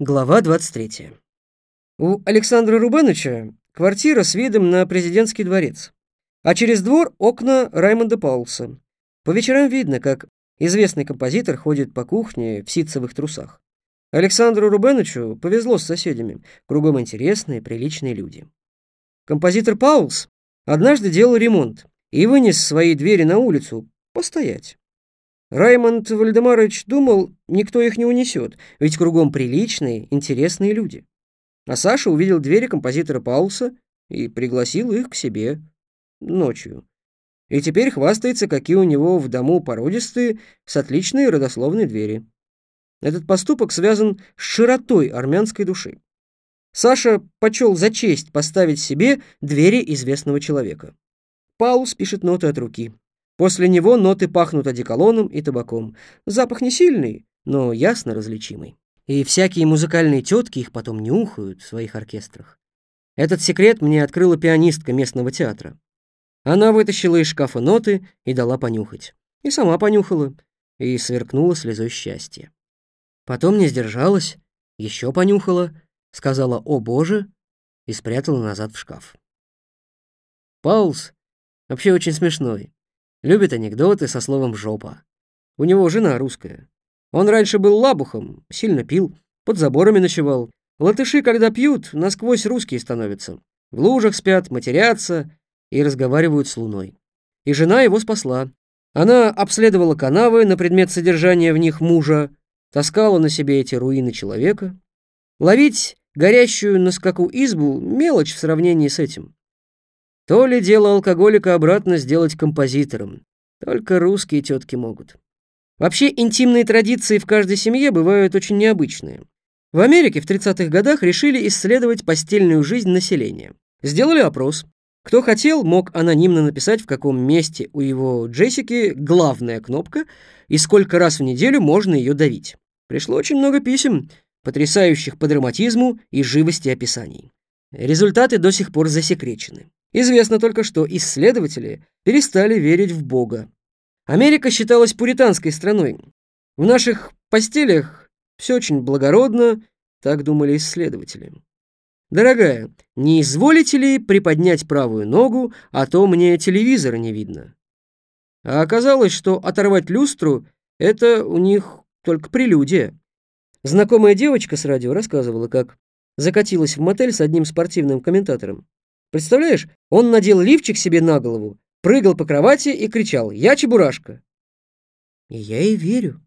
Глава 23. У Александра Рубеновича квартира с видом на президентский дворец, а через двор окна Раймонда Паулса. По вечерам видно, как известный композитор ходит по кухне в ситцевых трусах. Александру Рубеновичу повезло с соседями, кругом интересные, приличные люди. Композитор Паулс однажды делал ремонт и вынес свои двери на улицу постоять. Раймонд Вальдемарович думал, никто их не унесет, ведь кругом приличные, интересные люди. А Саша увидел двери композитора Паулса и пригласил их к себе ночью. И теперь хвастается, какие у него в дому породистые, с отличной родословной двери. Этот поступок связан с широтой армянской души. Саша почел за честь поставить себе двери известного человека. Паулс пишет ноты от руки. После него ноты пахнут одеколоном и табаком. Запах не сильный, но ясно различимый. И всякие музыкальные тетки их потом нюхают в своих оркестрах. Этот секрет мне открыла пианистка местного театра. Она вытащила из шкафа ноты и дала понюхать. И сама понюхала, и сверкнула слезой счастья. Потом не сдержалась, еще понюхала, сказала «О, Боже!» и спрятала назад в шкаф. Паулс вообще очень смешной. Любит анекдоты со словом «жопа». У него жена русская. Он раньше был лабухом, сильно пил, под заборами ночевал. Латыши, когда пьют, насквозь русские становятся. В лужах спят, матерятся и разговаривают с луной. И жена его спасла. Она обследовала канавы на предмет содержания в них мужа, таскала на себе эти руины человека. Ловить горящую на скаку избу — мелочь в сравнении с этим. То ли дело алкоголика обратно сделать композитором. Только русские тетки могут. Вообще, интимные традиции в каждой семье бывают очень необычные. В Америке в 30-х годах решили исследовать постельную жизнь населения. Сделали опрос. Кто хотел, мог анонимно написать, в каком месте у его Джессики главная кнопка и сколько раз в неделю можно ее давить. Пришло очень много писем, потрясающих по драматизму и живости описаний. Результаты до сих пор засекречены. Известно только, что исследователи перестали верить в Бога. Америка считалась пуританской страной. В наших постелях все очень благородно, так думали исследователи. Дорогая, не изволите ли приподнять правую ногу, а то мне телевизора не видно? А оказалось, что оторвать люстру — это у них только прелюдия. Знакомая девочка с радио рассказывала, как закатилась в мотель с одним спортивным комментатором. Представляешь, он надел лифчик себе на голову, прыгал по кровати и кричал «Я Чебурашка!» И я ей верю.